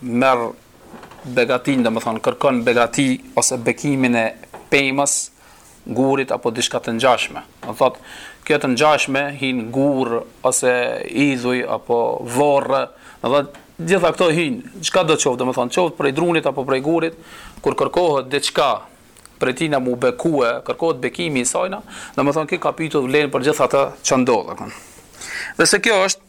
merr begatinë, domethënë kërkon begati ose bekimin e pemës, gurit apo diçka të ngjashme. Do thotë, kjo e ngjashme hin gur ose idhuj apo vorrë, do thotë gjitha këto hin, çka do të qoftë, domethënë qoftë prej drunit apo prej gurit, kur kërkohet diçka prej tij me na bekue, kërkohet bekimi i sajna, domethënë ky kapitull vlen për gjithë atë që ndodh. Dhe se kjo është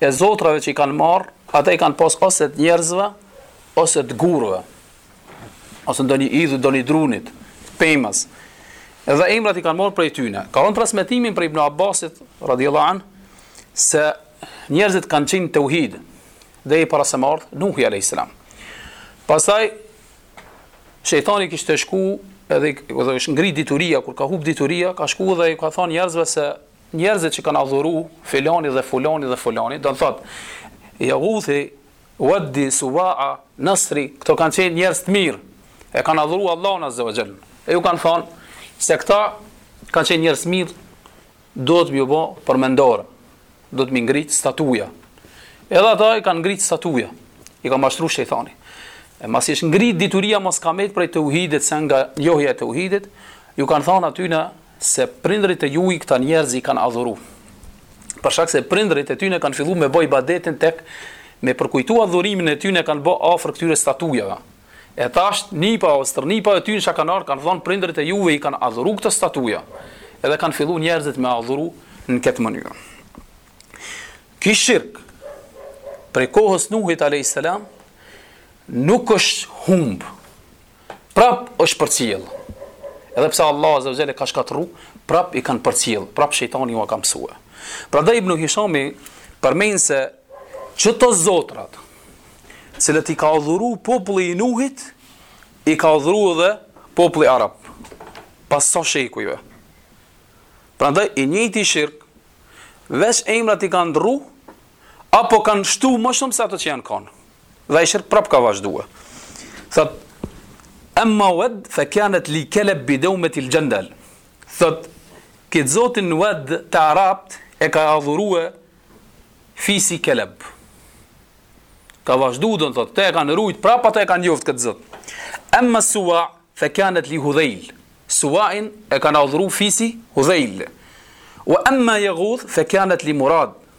e zotrave që i kanë marrë, ata i kanë pas ose të njerëzve, ose të gurëve, ose ndonjë idhull, ndonjë druni, pemës, edhe emrat i kanë marrë prej tyne. Ka në transmetimin prej Ibn Abbasit, radijallahu anhu, se njerëzit kanë qenë n'teuhid, deri para se me ardhë Nuhi a.s. Masanej, shejtani kishte shku, edhe ish ngrit dituria, kur ka hup dituria, ka shku dhe i ka thonë njerëzve se Njerëzit që kanë adhuru filani dhe fulani dhe fulani, do të thotë, Jaghuthi, Waddi, Suwa'a, Nasri, këto kanë qenë njerëz të mirë, e kanë adhuru Allahun Azza wa Jall. E ju kanë thonë se këta kanë qenë njerëz të mirë, duhet me ju bo përmendore, duhet me i ngrit statuja. Edhe ata i kanë ngrit statuja. I ka mashtru shejtani. E masi është ngrit dituria mos ka met prej tauhidit se nga njohja e tauhidit, ju kanë thonë atyne Se prindërit e juj këta njerëz i kanë adhuru. Për shkak se prindërit e tyne kanë fillu me ba ibadetin tek me përkujtu adhurimin e tyne kanë bo afër këtyre statujave. E tashtë nipa o stërnipa e tyne që kanë ardhë kanë thanë prindërit e juj i kanë adhuru këto statuja. Edhe kanë fillu njerëzit me adhuru në këtë mënyrë. Ky shirk prej kohës Nuhit alejhi selam nuk është humbë. prap është përcjell. Edhe pse Allah azza wajel e ka shkatrru, prap i kanë përcjell, prap shejtani jua ka mësue. Prandaj Ibn Hishami përmend se qëto zotrat, cilët i ka adhuru populli i Nuhit, i ka adhuru edhe populli arab. Pas sa shekujve. Prandaj i njëjti shirk, veç emrat i kanë ndërru, apo kanë shtu më shumë se ato që janë kanë. Dhe ai shirk prap ka vazhduar. Thot Emma wad fa kanat li kalb bi dawmat al jandal. Thot këtë zotin wad te arabët e ka adhurue fisi keleb. Ka vazhdu domethënë, ata e kanë rujt, prap ata e kanë njoftë këtë zot. Emma sua, fe kanët li hudhejl. Suanë e kanë adhuru fisi hudhejl. O emma jeguth, fe kanët li murad.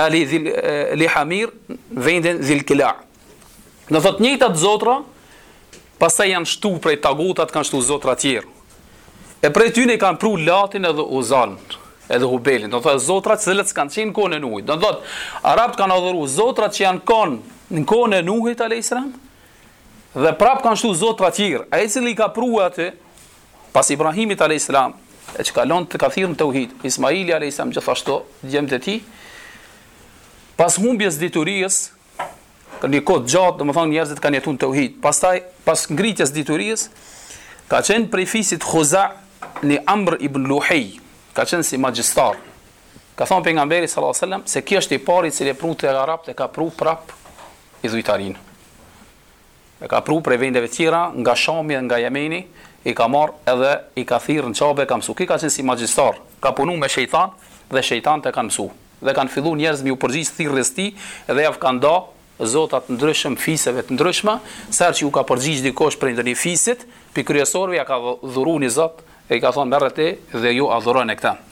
Ali dhil, li Himjer vendin Dhil Kila. Do thot njëjtat zotra, pastaj janë shtu prej tagutët, kanë shtu zotra tjerë. E prej tyne kanë pru Latin edhe Uzan, edhe Hubelin. Do thot zotrat që zëllët s'kanë qenë kohën e Nuhit. Do thot, arabt kanë adhuru zotrat që janë kanë në kohën e Nuhit, a.s. Dhe prap kanë shtu zotrat tjerë. A e cili ka pru atë, Pas Ibrahimit alejhis selam, e që ka lënë, ka thirrë në teuhid, Ismaili alejhis selam gjithashtu, djemtë e tij, pas humbjes diturisë, për një kohë të gjatë, domethënë njerëzit kanë jetuar në teuhid. Pastaj, pas ngritjes së diturisë, ka qenë prej fisit Khuza një Amr ibn Luhej, ka qenë si magjistar. Ka thënë pejgamberi sallallahu alajhi wasallam se ky është i pari i cili e pru te arabët e ka pru prap idhujtarinë. E ka pru prej vendeve tjera, nga Shami dhe nga Jemeni, i ka marrë edhe i ka thirrë në Qabe, e ka mësu. Ky ka qenë si magjistar, ka punu me shejtanë dhe shejtanët e kanë mësu. Dhe kanë fillu njerëz me ju përgjigj thirrjes tij dhe jau ka nda zota të ndryshëm fiseve të ndryshme, sa herë që ju ka përgjigj dikush prej ndonjë fisit, prej kryesorëve ja ka dhuru një zot e i ka thonë merre ti dhe ju adhurojeni këta.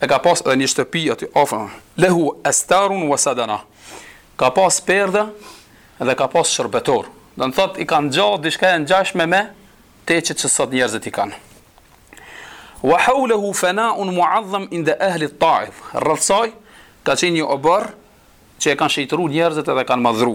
e ka pas edhe një shtëpi aty afër. Lehu astarun wa sadana. Ka pas perde dhe ka pas shërbetor. Do të thotë i ka ngja diçka e ngjashme me teçet që sot njerëzit i kanë. Wa hawlahu fana'un mu'azzam inda ahli at-Ta'if. Rreth saj ka qenë një oborr që e kanë shenjtëruar njerëzit edhe e kanë madhru.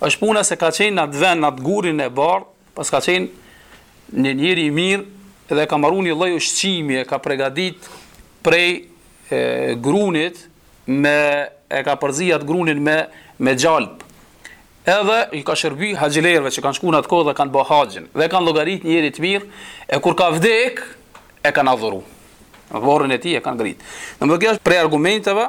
Është puna se ka qenë në atë vend, në atë gurin e bardhë, pas ka qenë një njeri i mirë, dhe ka marrë një lloj ushqimi, e ka pregadit prej e, grunit, me, e ka përzi atë grunin me, me gjalp. Edhe i ka shërby haxhilerve që kanë shku në atë kohë dhe kanë bo haxhin, dhe e kanë llogarit njeri të mirë, e kur ka vdek, e kanë adhuru. Vorrin e tij e kanë ngrit. Domethënë kjo është prej argumenteve,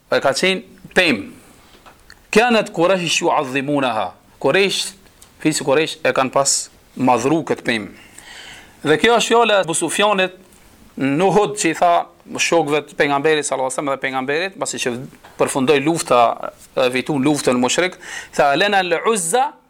E ka qenë pemë. Kanet kurejsh juadhimunaha. Kurejsh, fisi kurejsh e kanë pas madhru këtë pemë. Dhe kjo është fjala e Ebu Sufjanit në Uhud që i tha shokëve të pejgamberit, salavasem dhe pejgamberit, pasi që përfundoj lufta, fitun luftën mushrikët, tha lenal uzza,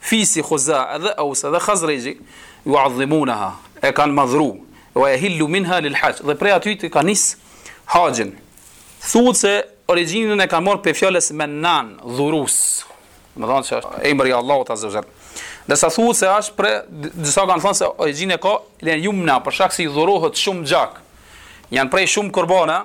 Fisi Khuza'a dhe Aus dhe Khazrexhi, Yu'adhimunaha, e kanë madhru, Wa yahillu minha lil-hajj, dhe prej aty e kanë nis haxhin. Thuhet se origjinën e ka marrë prej fjalës Mennan, Dhurues, domethënë që është emër i Allahut Azza wa Jall. Ndërsa thuhet se është, prej disa kanë thënë se origjinën e ka Lima Yumna, për shkak se i dhurohet shumë gjak. Janë pre shumë kurbana,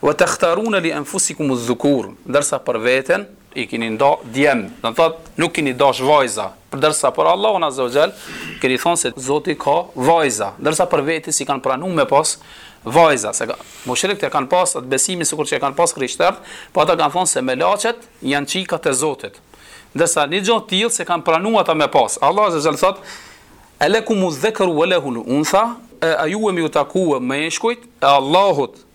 Wa takhtarun li anfusikum adh-dhukur, ndërsa për veten i kini nda djem, do të thotë nuk kini dash vajza, ndërsa për Allahun azza wa jall kini thonë se Zoti ka vajza, ndërsa për veten s'i kanë pranu me pas vajza, se mushrikët e kanë pas atë besimin sikur që e kanë pas krishterët, po ata kanë thonë se melaçet janë çikat e Zotit. Ndërsa një gjë të tillë s'e kanë pranuar ata me pas. Allahu azza wa jall thotë: "Alakum udh-dhakaru wa lahu al-untha" A juve me ju takua meshkujt e Allahut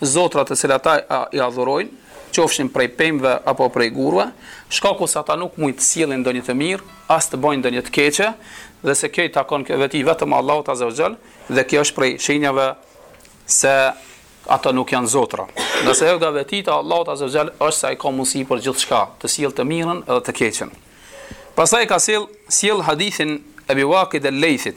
Zotrat të cilat ata i adhurojnë, qofshin prej pemëve apo prej gurëve, shkaku se ata nuk mujt të sjellin ndonjë të mirë, as të bëjnë ndonjë të keqe, dhe se kjo i takon vetij vetëm Allahut azza wa xhall, dhe kjo është prej shenjave se ata nuk janë zotra. Ngase nga vetitë e Allahut azza wa xhall është se ai ka mundësi për gjithçka, të sjellë të mirën edhe të keqen. Pastaj ka sjellë hadithin Ebi Waqid el-Lejthit,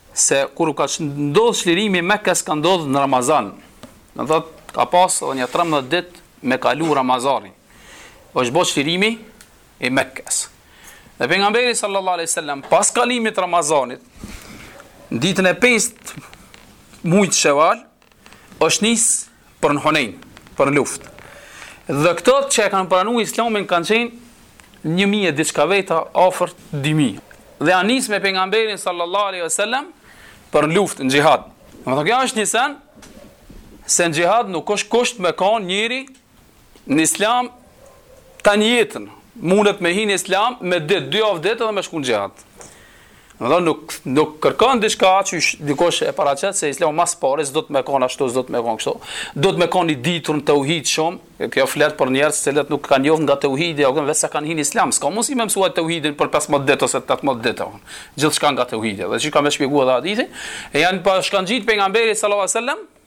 se kur ka ndodh çlirimi i Mekës ka ndodh në Ramazan. Do thot ka pas edhe nja 13 ditë me kalu Ramazani. Është bo çlirimi i Mekës. Dhe pejgamberi sallallahu alaihi wasallam pas kalimit të Ramazanit, në ditën e 5 të mujit Sheval, është nis për në Hunain, për në luftë. Dhe këto që e kanë pranu Islamin kanë qenë 1000 e diçka veta afër 2000. Dhe a nis me pejgamberin sallallahu alaihi wasallam për në luftë në xhihad. Domethënë kjo është një sen se në xhihad nuk është kusht me kanë njeri Në islam, tan jetën, mundet me hi n'islam, me ditë, dy javë ditë edhe me shku në xhihad. Dhe nuk, nuk kërkon diçka që dikush e paraqet se islami ma s'pari, se do të me konë ashtu, se do të me konë kështu, do të me konë i ditur në teuhid shumë, e kjo flet për njerëz se le që nuk kanë njohur nga teuhidi, apo veç sa kanë hi n'islam, s'ka mundësi me mësua teuhidin për 15 ditë ose 18 ditë, gjithçka nga teuhidi, dhe çka me shpjegua dhe hadithi, e janë bashkangjit pejgamberit, sallallahu alaihi wasallam,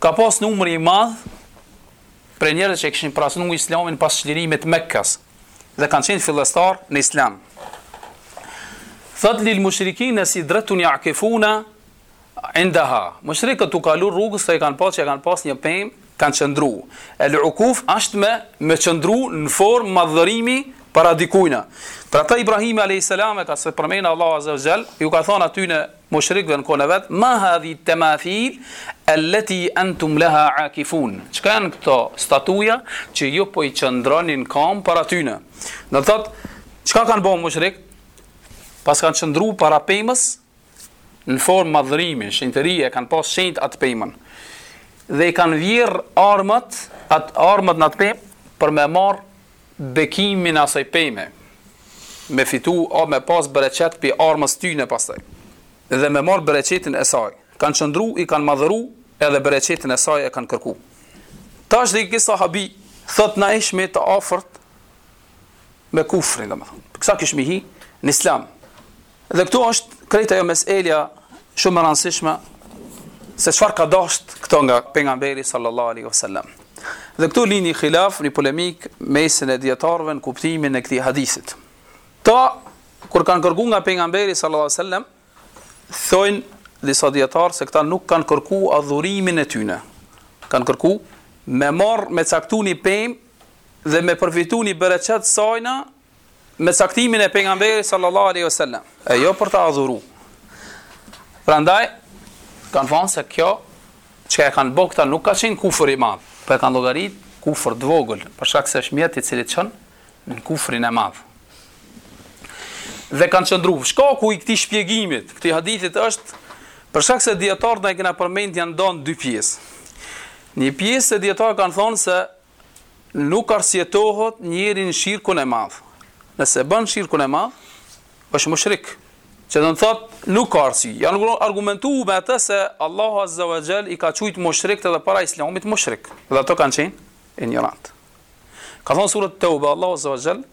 Ka pas numër i madh prej njerëzve që kishin pranuar Islamin pas çlirimit të Mekës dhe kanë qenë fillestar në Islam. Thot lil mushrikina sidratun yakufuna indaha. Mushrikët tu kalu rrugës se kanë pas që kanë pas një pemë, kanë qëndru. El ukuf është me me qëndru në formë madhërimi para dikujna. Pra ata Ibrahimi alayhis salam e ka si e përmend Allahu azza ju ka thonë aty në mushrikëve në kohën e vet, ma hadhi tamathil allati antum laha akifun. Çka janë këto statuja që ju po i qëndroni në kamë para tyne? Do të thotë, çka kanë bo mushrikët? Pas kanë qëndru para pemës në formë madhërimi, shenjtërie, e kanë pas shenjt atë pemën. Dhe i kanë vjerr armët, ato armët në atë pemë për me marr bekimin asaj peme, me fitu o me pas bereqet pi armës tyne pastaj, dhe me marr bereqetin e saj, kanë qëndru i kanë madhëru edhe bereqetin e saj e kanë kërku. Tash dhe ki sahabi, thot na ishmi të afërt me kufrin, domethënë, sa kishmi hi në islam, Dhe këtu është krejt ajo meselja shumë e rëndësishme se çfarë ka dashur këto nga pejgamberi sallallahu alaihi wasallam. Dhe këtu lind hilaf, një polemikë mesin e dijetarëve në kuptimin e këtij hadithit. Ta kur kanë kërkuar nga pejgamberi sallallahu alaihi wasallam thonë disa dijetarë se këta nuk kanë kërkuar adhurimin e tyre. Kanë kërkuar me marr me caktu ni pemë dhe me përfitu ni bereqet sajna me caktimin e pejgamberit sallallahu alaihi wasallam, e jo për ta adhuru. Prandaj kanë thënë se kjo çka e kanë bo këta nuk ka qenë kufër i madh, po e kanë llogarit kufër të vogël, për shkak se është mjet i cili çon në kufrin e madh. Dhe kanë qëndruar. Shkaku i këtij shpjegimit, këtij hadithi është për shkak se dijetarët na e kanë përmend janë nda n'dy pjesë. Një pjesë e dijetarëve kanë thënë se nuk arsyetohet njeriu në shirkun e madh. Nëse bën shirkun e madh, është mushrik. Që do të thotë nuk ka arsye. Janë argumentu me atë se Allahu Azza wa Jall i ka qujt mushrikët edhe para Islamit mushrik. Dhe ato kanë qenë injorantë. Ka thënë suratu Tauba Allahu Azza wa Jall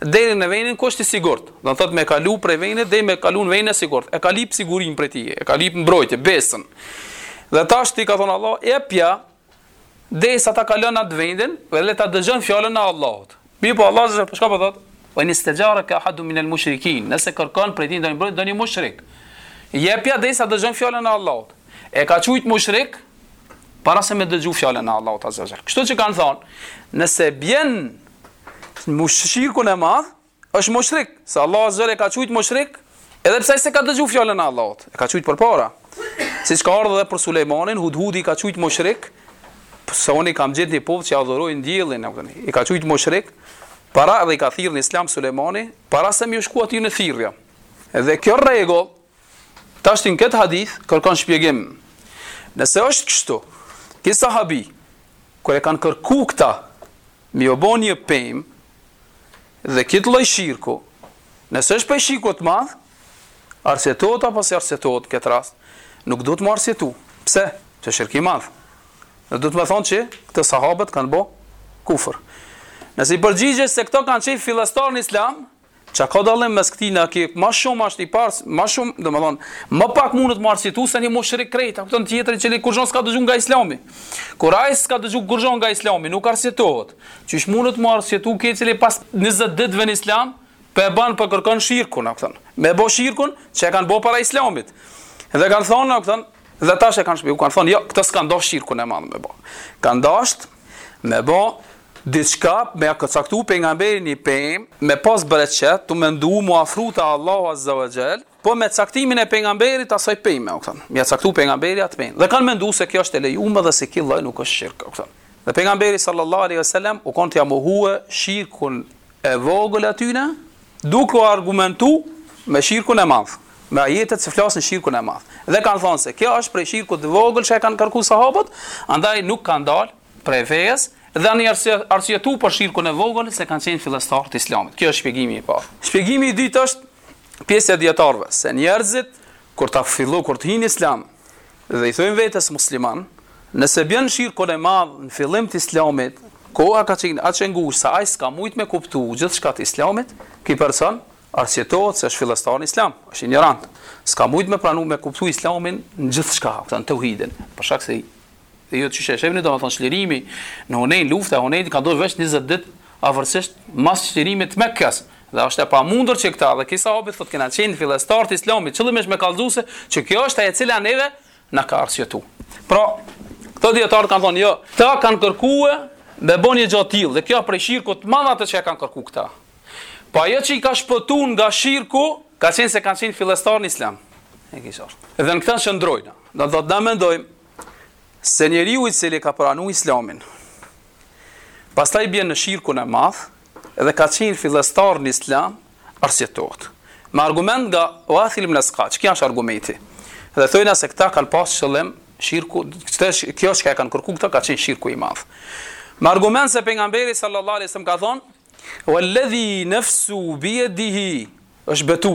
Deri në venin ku është i sigurt, do të thotë me kalu prej venit dhe me kalu në venin e sigurt. E ka lip sigurinë prej ti, e ka lip mbrojtje, besën. Dhe tash ti ka thonë Allah, jepja deri sa ta kalon atë vendin, dhe le ta dëgjon fjalën e Allahut. Mirëpo Allahu azza çka po thotë? Wa in istajaraka ahadun min al-mushrikin. Nëse kërkon prej ti ndonjë mbrojtje, ndonjë mushrik. Jepja deri sa dëgjon fjalën e Allahut. E ka qujt mushrik para se me dëgju fjalën e Allahut azza wa jall. Kështu që kanë thonë, nëse bjen Në shirkun e madh është mushrik, se Allahu azza e ka qujt mushrik, edhe pse ai s'e ka dëgju fjalën e Allahut, e ka qujt përpara. Siç ka ardhur edhe për Sulejmanin, Hudhudi i ka qujt mushrik, se unë kam gjetë një popull që adhurojnë diellin, apo tani. I ka qujt mushrik, para se i ka thirrë në Islam Sulejmani, para se me ju shku atyne thirrja. Dhe kjo rregull Tashti në këtë hadith kërkon shpjegim. Nëse është kështu, ki sahabi, kur e kanë kërku këta, me ju bo një pemë, dhe kit lloj shirku, nëse është pej shirkut të madh, arsyetohet apo s'arsyetohet në këtë rast, nuk duhet me arsyetu. Pse? Se shirk i madh. Dhe duhet me thonë që këta sahabët kanë bo kufër. Nëse i përgjigje se këto kanë qenë fillestarë në islam, Që ka dallim mes këtij në ky? Më shumë është i parë, më shumë, domethënë, më pak mundet me u arsyetu se një mushrik krejt, a kupton tjetër i cili kurrë s'ka dëgjuar nga Islami. Kur ai s'ka dëgjuar kurrë nga Islami, nuk arsyetohet. Qysh mundet me u arsyetu ky i cili pas 20 ditëve në Islam, po e bën po kërkon shirkun, a kupton. Me bë shirkun, çka kanë bë para Islamit. Dhe kanë thonë, a kupton, dhe tash e kanë shpjeguar, kanë thonë, jo, këta s'kanë dashur shirkun e madh me bë. Kanë dashur me bë Diçka me ja caktu pejgamberi ni pemë me pas bereqet tu mendu mu afru te Allahu azza wa xhel po me caktimin e pejgamberit asaj peme u kupton me ja caktu pejgamberi atë pemë dhe kanë mendu se kjo është e lejume dhe se ky lloj nuk është shirk u kupton dhe pejgamberi sallallahu alaihi wasallam u kontë ja mohue shirkun e vogël atyne duke u argumentu me shirkun e madh me ajetet që flasin shirkun e madh dhe kanë thonë se kjo është prej shirkut të vogël që e kanë kërku sahabët andaj nuk kanë dalë prej fejes dhe janë arsyetu për shirkun e vogël se kanë qenë fillestar të islamit. Kjo është shpjegimi i parë. Shpjegimi i dytë është pjesë e dietarëve se njerëzit kur të fillu kur të hinë në islam dhe i thojnë vetes musliman, nëse bën shirkun e madh në fillim të islamit, koha ka qenë aq e ngushtë sa ai s'ka mujt me kuptu gjithçka të islamit, ky person arsyetohet se është fillestar në islam, është injorant. S'ka mujt me pranu me kuptu islamin në gjithçka, a kupton tauhidin, për shkak se Dhe jo çysh e shefni domethënë çlirimi në Hunein, lufta e Huneinit ka ndodhur veç 20 ditë afërsisht mas çlirimit të Mekës. Dhe është e pamundur që këta dhe ky sahabi thotë kena qenë fillestar të Islamit, qëllimisht me kallëzu se që kjo është ajo e cila neve na ka arsyetuar. Pra, këto dietar kanë thonë, jo, këta kanë kërkuar me bë një gjë të tillë dhe kjo prej shirku të madh atë që kanë kërkuar këta. Po ajo që i ka shpëtuar nga shirku, ka qenë se kanë qenë fillestar në Islam. E ke të qartë. Dhe në këtë qëndrojnë. Do të thotë na mendojmë se njeriu i cili ka pranuar Islamin, pastaj bjen në shirkun e madh dhe ka qenë fillestar në Islam, arsyetohet. Me argument nga Wathil ibn Asqa, çka është argumenti. Dhe thojna se këta kanë pas qëllim shirku, këta, kjo çka kanë kërku këta ka qenë shirku i madh. Me argument se pejgamberi sallallahu alesem ka thonë, welledhi nefsi bijedihi është betu,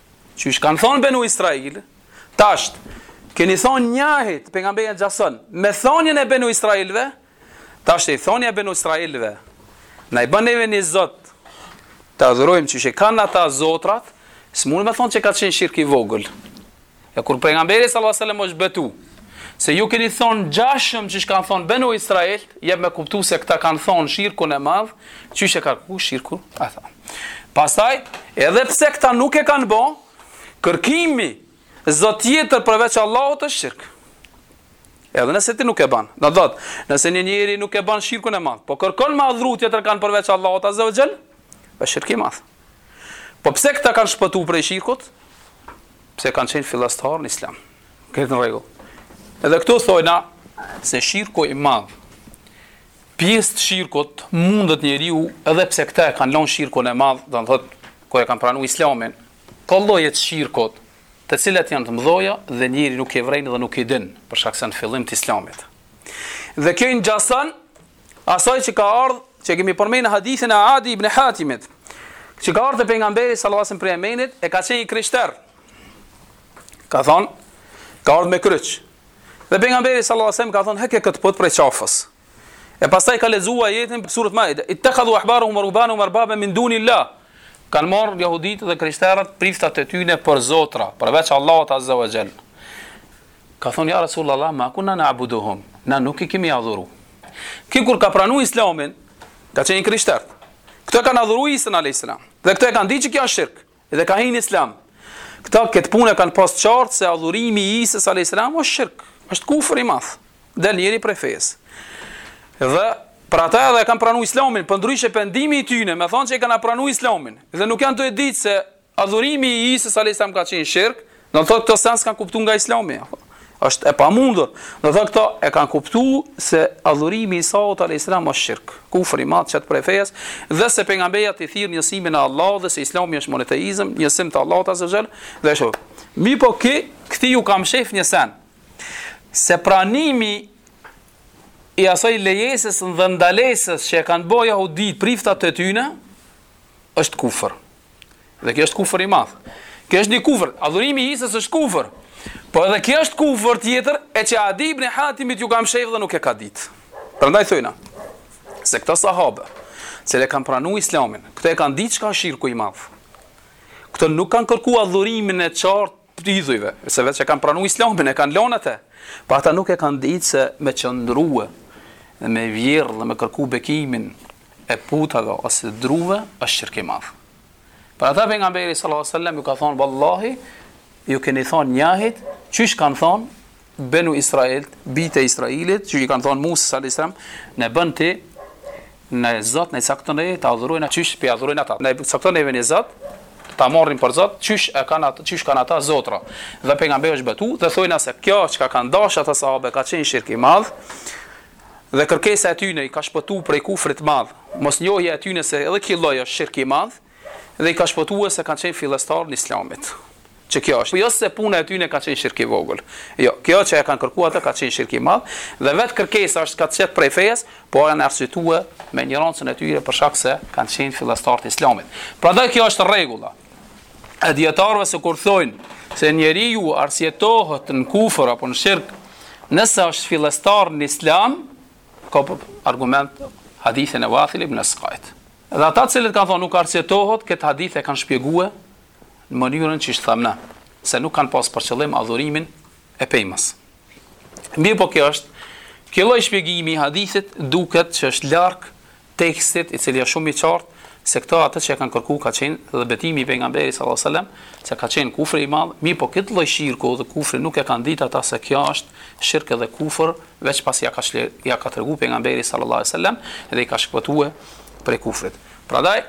Qysh kanë thonë benu Israel, tasht, keni thonë njëjtë, pejgamberi e gjason, me thonjën e benu Israelve, tasht thonja e benu Israelve, na i bën neve një zot, të adhurojmë qysh kanë ata zotrat, s'mund me thonë që ka qenë shirk i vogël. E kur pejgamberi sallallahu sallam është betu, se ju keni thonë ngjashëm qysh kanë thonë benu Israel, jep me kuptu se këta kanë thonë shirkun e madh, qysh e kanë kërku shirkun, a kupton. Pastaj, edhe pse këta nuk e kanë bo, kërkimi zot tjetër përveç Allahut është shirk. Edhe nëse ti nuk e ban. Do thot, nëse një njeri nuk e ban shirkun e madh, po kërkon me adhuru tjetër kanë përveç Allahut azza wa jall, është shirk i madh. Po pse këta kanë shpëtu prej shirkut? Pse kanë qenë fillestar në Islam. Këtë në rregull. Edhe këtu thojna se shirku i madh Pjesë të shirkut mundet njeriu edhe pse këta e kanë lënë shirkun e madh, do të thotë kur e kanë pranu Islamin. Ka lloje të shirkut, të cilat janë të mdhoja dhe njeriu nuk i vrejn dhe nuk i din, për shkak se në fillim të Islamit. Dhe kjo i ngjason asaj që ka ardh, që kemi përmend hadithin e Adi ibn Hatimit, që ka ardh te pejgamberi sallallahu alajhi wasallam prej Jemenit, e ka qenë i krishter. Ka thënë, ka ardh me kryq, Dhe pejgamberi sallallahu alajhi wasallam ka thënë heke këtë put prej qafës. E pastaj ka lexuar ajetin prej sures Maide. Ittakhadhu ahbarahum wa ruhbanahum arbaban min dunillah. Kan marr jehuditë dhe krishterët priftat e tyre për zotra, përveç Allahut azza wa jall. Ka thonë ja Rasulullah, ma kunna na'buduhum. Na nuk i kemi adhuru. Ky kur ka pranu Islamin, ka qenë i krishter. Këto e kanë adhuru Isën alayhis salam. Dhe këto e kanë ditë që kjo është shirk. Dhe ka hin n'islam. Këta këtë punë e kanë pas qartë se adhurimi i Isës alayhis salam është shirk, është kufër i madh. Del njeriu prej fesë. Dhe për ata edhe e kanë pranu Islamin, po ndryshe pendimi i tyre, me thonë se e kanë pranu Islamin dhe nuk janë tu e ditë se adhurimi i Isës alayhis salam ka qenë shirk, Do të thotë këto sen s'kanë kuptuar nga Islami. Është e pamundur. Do të thotë këto e kanë kuptuar se adhurimi i Isaut alayhis salam është shirk. Kufër i madh që t'qet prej fesë dhe se pejgamberi i thirr në njësimin e Allahut dhe se Islami është monoteizëm, njësim të Allahut azza wa jall dhe ashtu. Mirëpo, këtij ju ka mshef një sen. Se pranimi i asoj lejesës dhe ndalesës që e kanë bo jahudit priftat e tyne, është kufër. Dhe kjo është kufër i madh. Kjo është një kufër. Adhurimi i Isës është kufër. Po edhe kjo është kufër tjetër e që Adi ibn Hatimit ju ka mshef dhe nuk e ka ditë. Prandaj thojna se këta sahabe, si e kanë pranu Islamin, këta e kanë ditë çka është shirku i madh. Këta nuk kanë kërku adhurimin e qartë idhujve, se vetë që e kanë pranu islamin, e kanë lënë atë, por ata nuk e kanë ditë se me qëndru, dhe me vjerr, dhe me kërku bekimin e putave, ose druve, është shirk i madh. Për ata pejgamberi, sallallahu sallam, ju ka thonë, vallahi, ju keni thonë njahit, qysh kanë thonë, Benu Israil, bijtë e Israilit, që i kanë thonë Musës a.s. Na bën ti një Zot, na cakto, e të adhurojmë atë qysh po adhurojnë ata. Na cakto edhe neve një Zot, ta marrim për Zot, qysh e kanë ata, qysh kanë ata Zotra. Dhe pejgamberi është betu, dhe thonë se kjo çka kanë dashë ata sahabe, ka qenë shirk i madh, dhe kërkesa e tyne i ka shpëtu prej kufrit madh mosnjohja e tyne se edhe kjo lloj është shirk i madh, Dhe i ka shpëtu se kanë qenë fillestarë të Islamit. Qe kjo është. Jo se puna e tyne ka qenë shirk i vogël. Jo, kjo që e kanë kërku ata ka qenë shirk i madh, dhe vetë kërkesa është dalje prej fesë, po janë arsyetue me injorancën e tyre për shkak se kanë qenë fillestarë të Islamit. Prandaj kjo është rregulla e dijetarëve se kur thonë se njeriu arsyetohet në kufër apo në shirk, nëse është fillestar në Islam, ka argument hadithin e Ebu Wakid el-Lejthit. Dhe ata të cilët kanë thonë nuk arsyetohet, këtë hadith e kanë shpjeguar në mënyrën që thamë na, se nuk kanë pas për qëllim adhurimin e pemës. Mirëpo kjo është, kjo lloj shpjegimi i hadithit duket që është larg tekstit i cili është shumë i qartë se këto atë që e kanë kërku ka qenë dhe betimi i pejgamberit sallallahu alajhi wasallam se ka qenë kufri i madh, mirëpo këtë lloj shirku dhe kufri nuk e kanë ditë ata se kjo është shirk dhe kufër, veç pasi ja ka shli, ja ka tregu pejgamberi sallallahu alajhi wasallam dhe i ka shpëtuar prej kufrit. Prandaj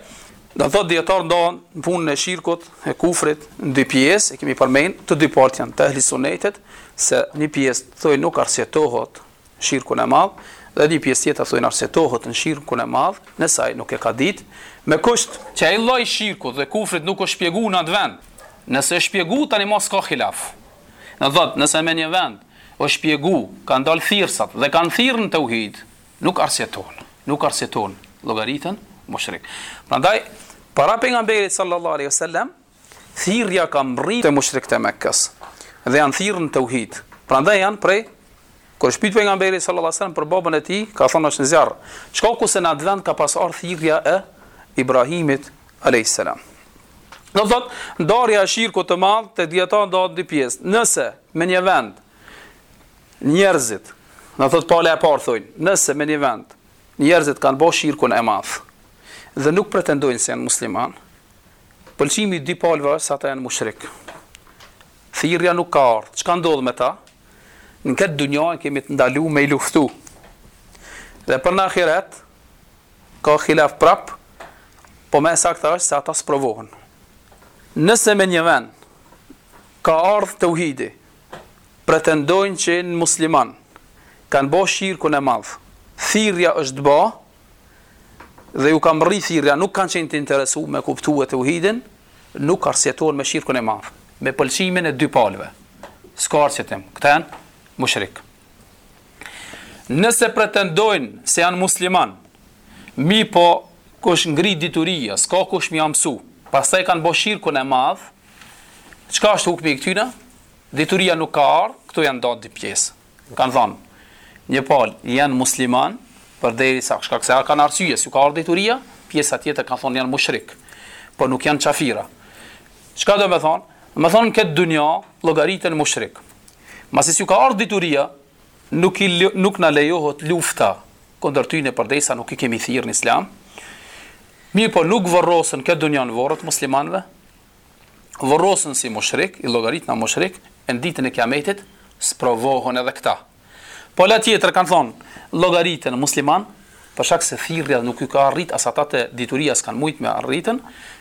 do thotë dijetarët ndahen në punën e shirkut e kufrit në dy pjesë, e kemi përmend, të dy palët janë të ehli sunetit, se një pjesë thonë nuk arsyetohet në shirkun e madh, dhe një pjesë tjetër thonë arsyetohet në shirkun e madh, nëse ai nuk e ka ditë, me kusht që ai lloj shirku dhe kufrit nuk është shpjeguar në atë vend. Nëse është shpjeguar tani më s'ka khilaf. Do thotë, nëse me një vend është shpjeguar, kanë dalë thirrsat dhe kanë thirr në tauhid, Nuk arsyetohen, nuk arsyetohen, llogariten mushrik. Prandaj para pejgamberit sallallahu alaihi wasallam thirrja ka mbërrit te mushrikët e Mekkës dhe janë thirrë në tauhid. Prandaj janë prej Kur është pyet pejgamberi sallallahu alajhi wasallam për babën e tij, ka thënë është në zjarr. Shkaku se në atë vend ka pas ardhur thirrja e Ibrahimit alayhis salam. Do thot, ndarja e shirkut të madh te dijetarët ndahet në dy pjesë. Nëse me një vend njerëzit, do thot pala e parë thojnë, nëse me një vend, njerëzit kanë bo shirkun e madh, dhe nuk pretendojnë se janë musliman, pëlqimi i dy palve është se ata janë mushrik. Thirrja nuk ka ardhë. Çka ndodh me ta? Në këtë dunja e kemi të ndalu me i luftu. Dhe për në ahiret, ka khilaf prap, po më e sakta është se ata sprovohen. Nëse me një vend, ka ardhë tauhidi, pretendojnë që janë musliman kanë bo shirkun e madh thirrja është bo dhe ju ka mrri thirrja nuk kanë qenë të interesu me kuptu e teuhidin nuk arsjetohen me shirkun e madh me pëlqimin e dy palve s'ka arsjetim këta janë mushrik nëse pretendojnë se janë musliman mi po ku u ngri dituria s'ka kush me ja mësu pastaj kanë bo shirkun e madh Çka është hukmi i këtyna? Dituria nuk ka ardhë, këtu janë da në dy pjesë. Kanë thonë, një palë janë musliman, përderisa, shkak se e kanë arsye, s'i ka ardhë dituria, pjesa tjetër kanë thonë janë mushrik, për po nuk janë qafira. Çka do me thonë? Me thonë n'këtë dunja, llogariten mushrik. Masi s'i ka ardhë dituria, nuk, i, nuk na lejohet lufta, kundër tyne përderisa nuk i kemi thirrë në islam, mirëpo nuk vorrosen n'këtë dunja në vorret muslimanve, vorrosen si mushrikë, i llogaritna mushrikë, e në ditën e Kiametit sprovohen edhe këta. Pala tjetër kanë thonë, llogariten musliman, për shkak se thirrja nuk ju ka arrit as ata te dituria s'kanë mujt me arrit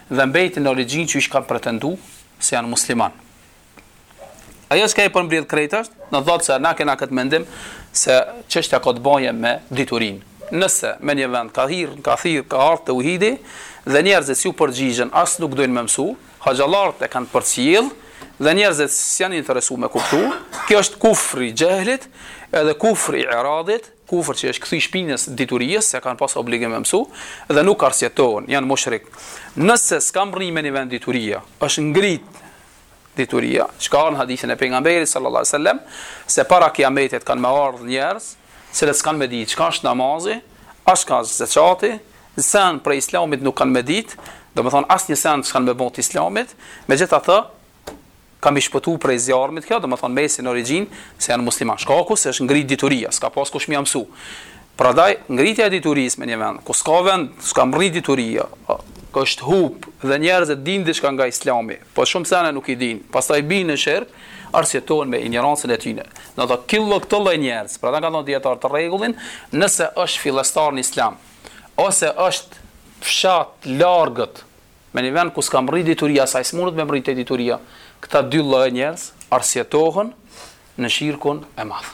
dhe mbeten në origjinë qysh kanë pretendu se janë musliman. Ajo që e përmbledh krejt është, ne thojmë se na kena këtë mendim se çështja ka të bëjë me diturin. Nëse me një vend ka hi, ka thirr, ka ardhur teuhidi dhe njerëzit s'ju përgjigjen, as nuk dojnë me mësu, hoxhallarët e kanë përcjell dhe njerëzit s'janë interesu me kuptu, kjo është kufri i xhehlit, edhe kufri i iradit, kufër që është kthy shpinës diturisë, se kanë pas obligim me mësu dhe nuk arsjetohen, janë mushrik. Nëse s'ka mrri me një vend dituria, është ngrit dituria, çka ka në hadithin e pejgamberit sallallahu alajhi wasallam, se para kiametit kanë me ardhë njerëz, se s'kanë me ditë çka është namazi, as çka është zekati, sen prej islamit nuk kanë me ditë, do të thonë asnjë sen s'kanë me bo t'islamit, megjithatë ka me i shpëtu prej zjarmit kjo, do me thonë mesin n'origjinë, se janë musliman shkaku, se është ngri dituria, s'ka pas kush me ja mësu. Prandaj, ngritja e diturisë me një vend, ku s'ka vend, s'ka mrri dituria, është hub dhe njerëzit dinë diçka nga Islami, po shumë sene nuk i dinë, pastaj bijnë në shirk, arsyetohen me injorancën e tyre. Do të thotë, ky lloj, këto lloj njerëz, prandaj kanë thënë dijetarët rregullin, nëse është fillestar në Islam, ose është fshat largët, me një vend ku s'ka mrri dituria, ose ai s'mundet me mrri te dituria, këta dy lloje njerëz arsyetohen në shirkun e madh.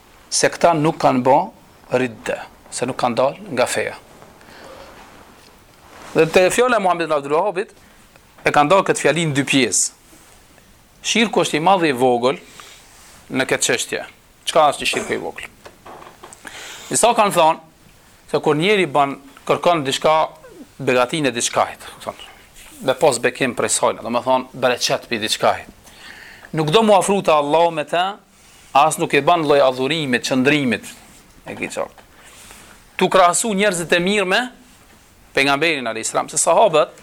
se këta nuk kanë bë ridde, se nuk kanë dalë nga feja. Dhe te fjala e Muhamedit ibn Abdul Wahhabit e kanë da këtë fjalë në dy pjesë. Shirku është i madh i vogël në këtë çështje. Çka është shirku i vogël? Disa kanë thënë se kur njëri bën kërkon diçka begatinë e diçkajt, thonë. Me pas bekim prej saj, domethënë bereqet për diçkajt. Nuk do mu afru të Allahu me të, as nuk e bën lloj adhurimi, qëndrimit. E ke qartë. Tu krahasu njerëzit e mirë me pejgamberin alayhis salam, se sahabët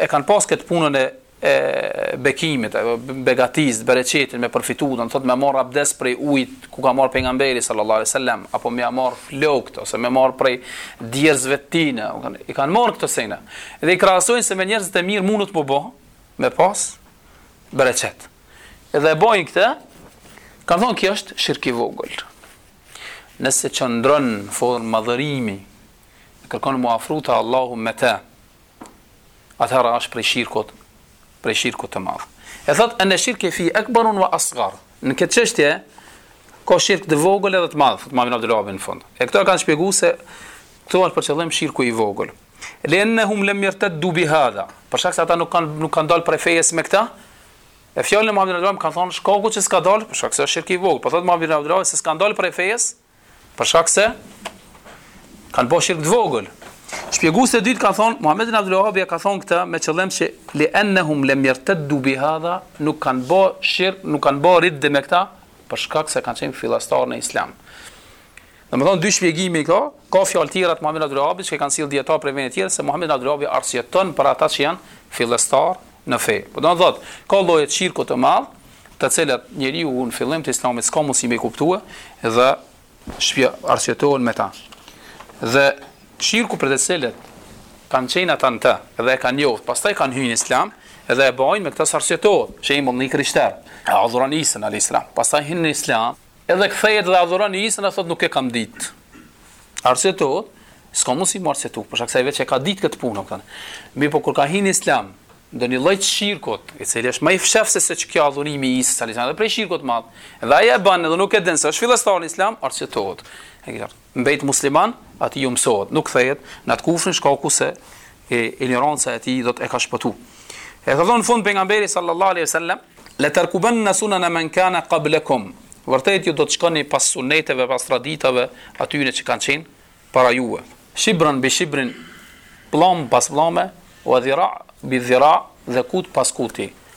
e kanë pas këtë punën e e bekimit, e begatis, bereqetin, me përfitu, domethënë me marr abdes prej ujt, ku ka marr pejgamberi, sallallahu alaihi wasallam, apo me marr flokt, ose me marr prej djersve tina, i kanë marr këto sene, dhe i krahasojnë se me njerëzit e mirë mundet me bo, me pas bereqetin. dhe e bojnë këtë, kanë thonë kjo është shirk i vogël. Nëse qëndron në formë madhërimi, e kërkon mu afru te Allahu me te, atëhera është prej shirkut, prej shirkut të madh. E thotë, enne shirke fihi ekbarun wa asgar. Në këtë çështje, ka shirk të vogël edhe të madh, thotë Muhamed ibn Abdulvahabi në fund. E këto e kanë shpjeguar se këto është për qëllim shirku i vogël. Li annahum lam yartaddu bi hadha. Për shkak se ata nuk kanë nuk kanë dalë prej fejes me këtë, E fjalën e Muhamedit ibn Abdulvahab kanë thënë shkaku që s'ka dalë, për shkak se është shirk i vogël. Po thotë Muhamedi ibn Abdulvahab se s'ka dalë prej fesë, për shkak se kanë bërë shirk të vogël. Shpjeguesi i dytë ka thënë Muhamedi ibn Abdulvahabi ka thënë këtë me qëllim se li annahum lam yartaddu bi hadha, nuk kanë bërë shirk, nuk kanë bërë ridde me këtë, për shkak se kanë qenë fillastar në Islam. Domethënë dy shpjegime i ka, ka fjalë tjera të Muhamed Abdulvahabit që kanë sjellë dietarë prej vende të tjera se Muhamed Abdulvahabi arsyeton për ata që janë fillestarë në fe. Po do të thotë, ka lloje të shirkut të madh, të cilat njeriu në fillim të Islamit s'ka mundësi me kuptue dhe shpejt arsyetohen me ta. Dhe shirku për të cilët kanë qenë ata në të dhe e kanë njohur, pastaj kanë hyrë në Islam dhe e bajnë me këtë s'arsyetohet, shembull një krishter, e adhuron Isën alejhi selam, pastaj hyn në Islam, Edhe kthehet dhe adhuron Isën e thotë nuk e kam ditë. A arsyetohet, s'ka mundësi me u arsyetu, për shkak se ai veç e ka ditë këtë punë, këtën. Mirëpo kur ka hi në islam, ndonjë lloj të shirkut, i cili është më i fshef se se që kjo adhurimi i Isës alejhi selam, dhe prej shirkut madh, dhe ai e ban dhe nuk e din, se është fillestar në islam, arsyetohet. E këtë Mbet musliman, atij i mësohet, nuk kthehet në atë kufrin shkaku se e injoranca e tij domethënë e ka shpëtu. E ka thënë në fund pejgamberi sallallahu alaihi wasallam, "La tarkubanna sunana man kana qablakum." Vërtet ju do të shkoni pas suneteve, pas traditave atyre që kanë qenë para juve. Shibran bi shibrin, pllomb pas pllombe, wa dhira bi dhira dhe kut pas kuti.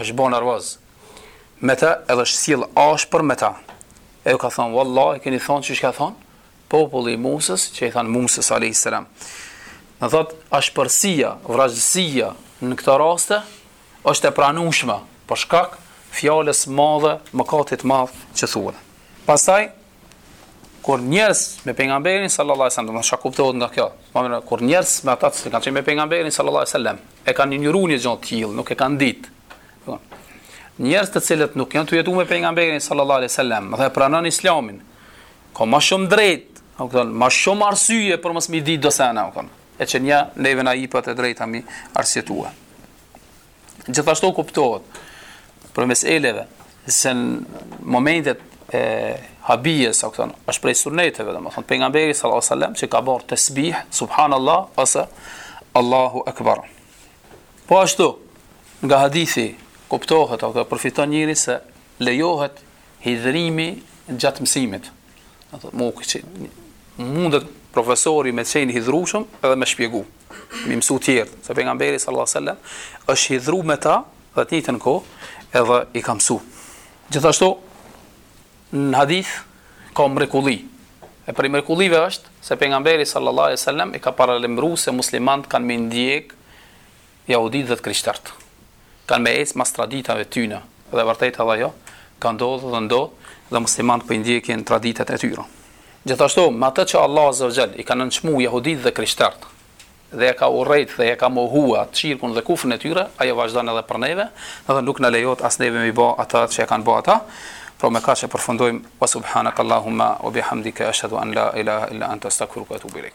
është bo nervoz me ta edhe është sjell ashpër me ta. E ju ka thonë, Wallahi, keni thonë çishka thonë populli i Musës, që i thanë Musës a.s. Në thotë, ashpërsia, vrazhdësia në këto raste, është e pranushme, për shkak fjalës madhe, mëkatit t'madh që thuhet. Pasaj, Kur njerëz me pejgamberin sallallahu alajhi wasallam, çka kuptohet nga kjo? Kur njerëz me ata që kanë qenë me pejgamberin sallallahu alajhi wasallam, e kanë injoruar një gjë të tillë, nuk e kanë ditë. Njerëz të cilët nuk janë tu jetuar me pejgamberin sallallahu alajhi wasallam dhe pranojnë islamin, ka më shumë drejt, apo thon, më shumë arsye për mos mi ditë do sene, apo thon. E që neve na jipet e drejta mi arsyetua. Gjithashtu kuptohet prej meseleve se në momentet e habijes, sa këtën, është prej sunneteve, domethënë, pejgamberi sallallahu sallam, që ka bërë tesbih, subhanallah, ose Allahu akbar. Po ashtu, nga hadithi, kuptohet, apo përfiton njeri se lejohet hidhrimi gjatë mësimit. Domethënë që mundet profesori me qenë hidhrushëm edhe me shpjegu, me mësu tjerët, se pejgamberi sallallahu sallam, është hidhru me ta dhe të njëjtën kohë edhe i ka mësu. Gjithashtu, në hadith ka mrekulli, e prej mrekullive është se pejgamberi sallallahu sallam i ka paralajmru se muslimant kanë me ndjek Jahuditë dhe të Krishterët, kanë me ecë mas traditave tyne, dhe vërtet edhe ajo, ka ndodhë dhe ndodh, dhe muslimanët po i ndjekin traditat e tyre. Gjithashtu, me atë që Allahu Azza wa Jall i ka nënçmu Jahuditë dhe Krishterët, dhe e ka urrejtë dhe e ka mohue atë shirkun dhe kufrin e tyre, ajo vazhdon edhe për neve, dhe nuk na lejohet as neve me i ba atë që e kanë ba ata, pra me kaq e përfundojmë, Wa subhanaka Allahumma wa bihamdika ashhadu an la ilaha illa anta astaghfiruka wa atubu ilaik.